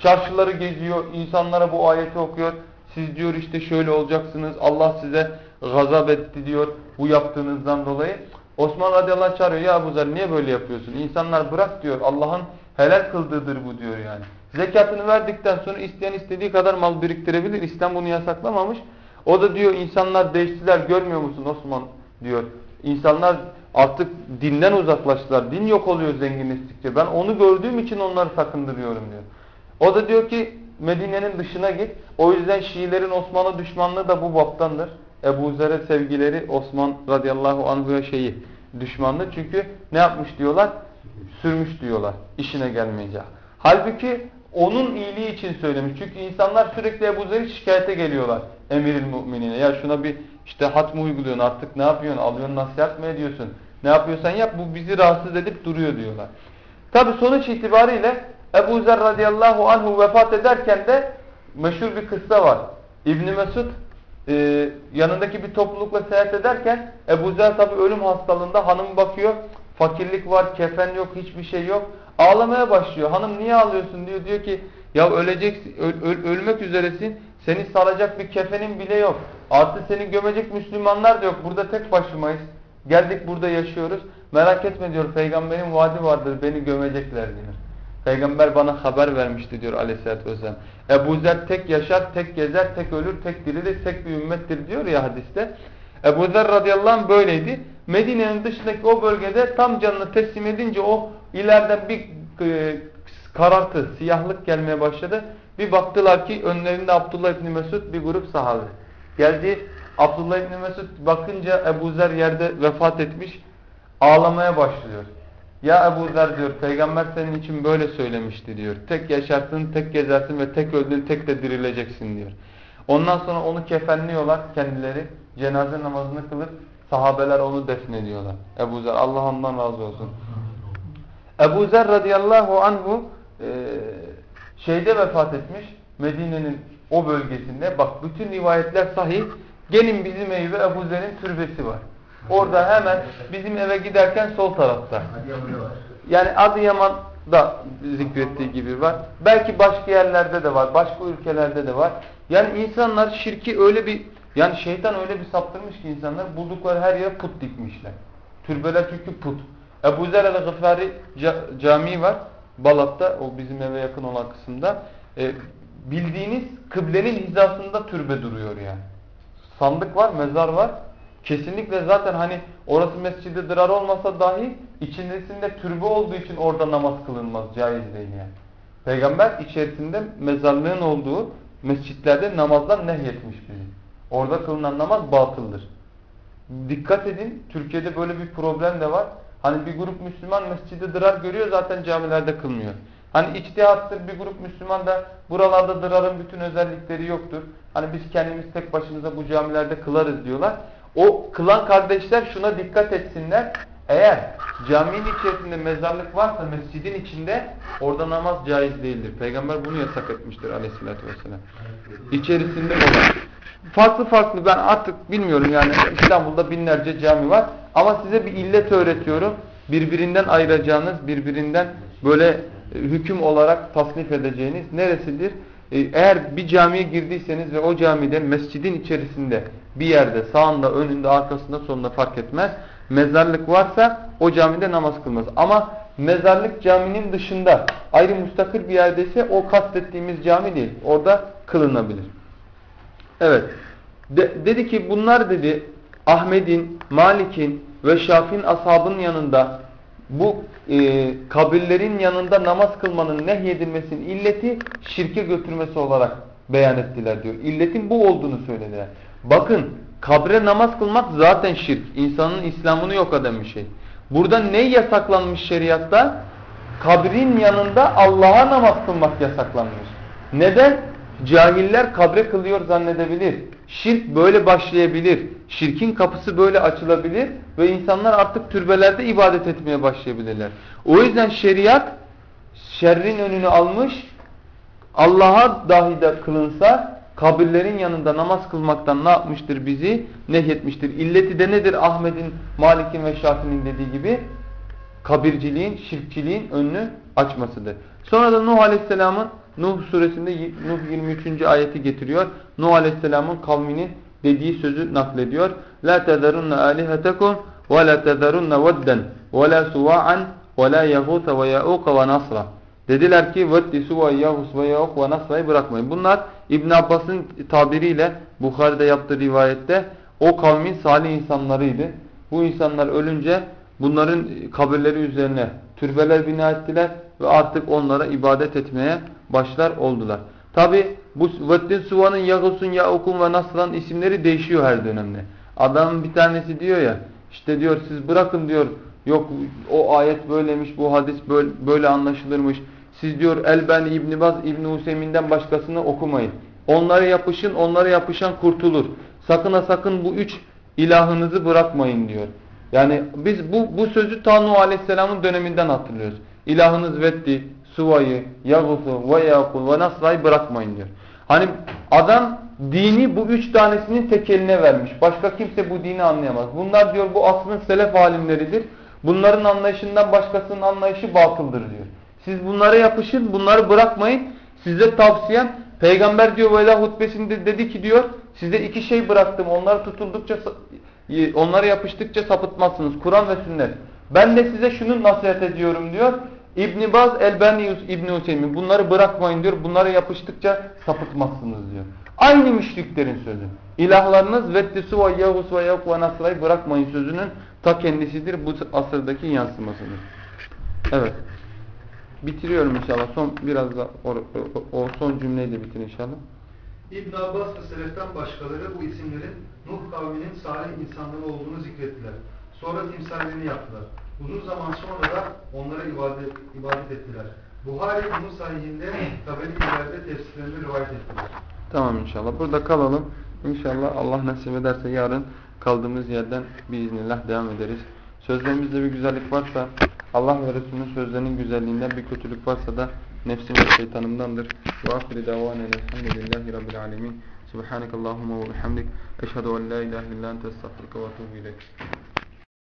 Çarşıları geziyor, insanlara bu ayeti okuyor. Siz diyor işte şöyle olacaksınız, Allah size gazap etti diyor bu yaptığınızdan dolayı. Osman radıyallahu anh çağırıyor, ya Ebu Zer niye böyle yapıyorsun? İnsanlar bırak diyor, Allah'ın helal kıldığıdır bu diyor yani. Zekatını verdikten sonra isteyen istediği kadar mal biriktirebilir. İslam bunu yasaklamamış. O da diyor insanlar değiştiler görmüyor musun Osman diyor. İnsanlar artık dinden uzaklaştılar. Din yok oluyor zenginleştikçe. Ben onu gördüğüm için onları sakındırıyorum diyor. O da diyor ki Medine'nin dışına git. O yüzden Şiilerin Osmanlı düşmanlığı da bu baptandır. Ebu Zer'e sevgileri Osman radıyallahu anh'a şeyi düşmanlığı. Çünkü ne yapmış diyorlar? Sürmüş diyorlar işine gelmeyecek. Halbuki onun iyiliği için söylemiş. Çünkü insanlar sürekli Ebu Zer'i şikayete geliyorlar emiril müminine. Ya şuna bir işte hat mı uyguluyorsun artık ne yapıyorsun? Alıyorsun nasihat mı ediyorsun? Ne yapıyorsan yap bu bizi rahatsız edip duruyor diyorlar. Tabi sonuç itibariyle Ebu Zer radıyallahu anhu vefat ederken de meşhur bir kıssa var. İbni Mesud e, yanındaki bir toplulukla seyahat ederken Ebu Zer tabi ölüm hastalığında hanım bakıyor. Fakirlik var, kefen yok, hiçbir şey yok. Ağlamaya başlıyor. Hanım niye ağlıyorsun diyor. Diyor ki ya öleceksin, öl, öl, ölmek üzeresin. Seni saracak bir kefenin bile yok. Artı seni gömecek Müslümanlar da yok. Burada tek başımayız. Geldik burada yaşıyoruz. Merak etme diyor. Peygamberin vaadi vardır. Beni gömecekler diyor. Peygamber bana haber vermişti diyor aleyhissalatü vesselam. Ebu Zer tek yaşar, tek gezer, tek ölür, tek dirilir, tek bir ümmettir diyor ya hadiste. Ebu Zer radıyallahu anh böyleydi. Medine'nin dışındaki o bölgede tam canını teslim edince o ileriden bir e, karartı, siyahlık gelmeye başladı. Bir baktılar ki önlerinde Abdullah İbni Mesud bir grup sahabe. Geldi Abdullah İbni Mesud bakınca Ebu Zer yerde vefat etmiş. Ağlamaya başlıyor. Ya Ebu Zer diyor peygamber senin için böyle söylemişti diyor. Tek yaşarsın, tek gezersin ve tek öldün, tek de dirileceksin diyor. Ondan sonra onu kefenliyorlar kendileri. Cenaze namazını kılıp sahabeler onu defnediyorlar. Ebu Zer Allah ondan razı olsun. Ebu Zer radıyallahu anhu e, şeyde vefat etmiş. Medine'nin o bölgesinde. Bak bütün rivayetler sahih. Gelin bizim evi Ebu Zer'in türbesi var. Orada hemen bizim eve giderken sol tarafta. Yani Adıyaman'da zikrettiği gibi var. Belki başka yerlerde de var. Başka ülkelerde de var. Yani insanlar şirki öyle bir yani şeytan öyle bir saptırmış ki insanlar buldukları her yere put dikmişler. Türbeler çünkü put. Ebu Zer el-Gıfari camii var. Balat'ta o bizim eve yakın olan kısımda. E, bildiğiniz kıblenin hizasında türbe duruyor yani. Sandık var, mezar var. Kesinlikle zaten hani orası mescidi dırar olmasa dahi içerisinde türbe olduğu için orada namaz kılınmaz. Caiz değil yani. Peygamber içerisinde mezarlığın olduğu mescitlerde namazdan nehyetmiş bizi. Orada kılınan namaz batıldır. Dikkat edin Türkiye'de böyle bir problem de var. Hani bir grup Müslüman mescidi dırar görüyor zaten camilerde kılmıyor. Hani içtihattır bir grup Müslüman da buralarda dırarın bütün özellikleri yoktur. Hani biz kendimiz tek başımıza bu camilerde kılarız diyorlar. O kılan kardeşler şuna dikkat etsinler. Eğer caminin içerisinde mezarlık varsa mescidin içinde orada namaz caiz değildir. Peygamber bunu yasak etmiştir aleyhissalatü vesselam. İçerisinde olan. farklı farklı ben artık bilmiyorum yani İstanbul'da binlerce cami var ama size bir illet öğretiyorum. Birbirinden ayıracağınız, birbirinden böyle e, hüküm olarak tasnif edeceğiniz neresidir? E, Eğer bir camiye girdiyseniz ve o camide mescidin içerisinde bir yerde sağında, önünde, arkasında, sonunda fark etmez. Mezarlık varsa o camide namaz kılmaz. Ama mezarlık caminin dışında ayrı müstakil bir yerdeyse o kastettiğimiz cami değil. Orada kılınabilir. Evet. De, dedi ki bunlar dedi Ahmet'in, Malik'in ve Şafi'nin ashabının yanında bu e, kabirlerin yanında namaz kılmanın nehyedilmesinin illeti şirke götürmesi olarak beyan ettiler diyor. İlletin bu olduğunu söylediler. Bakın kabre namaz kılmak zaten şirk. İnsanın İslam'ını yok eden bir şey. Burada ne yasaklanmış şeriatta? Kabrin yanında Allah'a namaz kılmak yasaklanmış. Neden? Cahiller kabre kılıyor zannedebilir. Şirk böyle başlayabilir. Şirkin kapısı böyle açılabilir ve insanlar artık türbelerde ibadet etmeye başlayabilirler. O yüzden şeriat şerrin önünü almış. Allah'a dahi de kılınsa kabirlerin yanında namaz kılmaktan ne yapmıştır bizi? Nehyetmiştir. İlleti de nedir Ahmet'in, Malik'in ve Şafi'nin dediği gibi? Kabirciliğin, şirkçiliğin önünü açmasıdır. Sonra da Nuh Aleyhisselam'ın Nuh suresinde Nuh 23. ayeti getiriyor. Nuh Aleyhisselam'ın kavminin dediği sözü naklediyor. La tezerunna alihetekum ve la tezerunna vedden ve la suva'an ve la yahuta ve ya'uqa ve nasra. Dediler ki Veddi, Suva, Yahus ve Yahuk ve Nasra'yı bırakmayın. Bunlar İbn Abbas'ın tabiriyle Bukhari'de yaptığı rivayette o kavmin salih insanlarıydı. Bu insanlar ölünce bunların kabirleri üzerine türbeler bina ettiler ve artık onlara ibadet etmeye başlar oldular. Tabi bu Veddin Suva'nın, Yahus'un, Yahuk'un ve Nasra'nın isimleri değişiyor her dönemde. Adamın bir tanesi diyor ya işte diyor siz bırakın diyor yok o ayet böylemiş bu hadis böyle, böyle anlaşılırmış. Siz diyor Elbani İbn Baz İbn Hüseyin'den başkasını okumayın. Onlara yapışın, onlara yapışan kurtulur. Sakın ha sakın bu üç ilahınızı bırakmayın diyor. Yani biz bu bu sözü Tanu Aleyhisselam'ın döneminden hatırlıyoruz. İlahınız Veddi, Suva'yı, Yagus'u ve Yakul ve Nasra'yı bırakmayın diyor. Hani adam dini bu üç tanesinin tekeline vermiş. Başka kimse bu dini anlayamaz. Bunlar diyor bu aslın selef alimleridir. Bunların anlayışından başkasının anlayışı batıldır diyor. Siz bunlara yapışın, bunları bırakmayın. Size tavsiyem Peygamber diyor vela hutbesinde dedi ki diyor size iki şey bıraktım. Onları tutuldukça onlara yapıştıkça sapıtmazsınız. Kur'an ve sünnet. Ben de size şunu nasihat ediyorum diyor. İbn Baz, Elbani, İbn Hüseyin bunları bırakmayın diyor. Bunlara yapıştıkça sapıtmazsınız diyor. Aynı müşriklerin sözü. İlahlarınız Veddisu ve Yahus ve Yahuk ve Nasra'yı bırakmayın sözünün ta kendisidir. Bu asırdaki yansımasıdır. Evet. Bitiriyorum inşallah. Son biraz da o, o, o son cümleyi de bitir inşallah. İbn Abbas ve Selef'ten başkaları bu isimlerin Nuh kavminin salih insanları olduğunu zikrettiler. Sonra timsallerini yaptılar. Uzun zaman sonra da onlara ibadet, ibadet ettiler. Buhari bunun sahihinde tabeli ileride tefsirlerini rivayet ettiler. Tamam inşallah. Burada kalalım. İnşallah Allah nasip ederse yarın kaldığımız yerden biiznillah devam ederiz. Sözlerimizde bir güzellik varsa Allah ve Resulünün sözlerinin güzelliğinden bir kötülük varsa da nefsim ve şeytanımdandır. Ve ahiri davanen elhamdülillahi rabbil alemin. Subhanakallahumma ve bihamdik. Eşhedü en la ilahe illa ente estağfurke ve etûbü ileyk.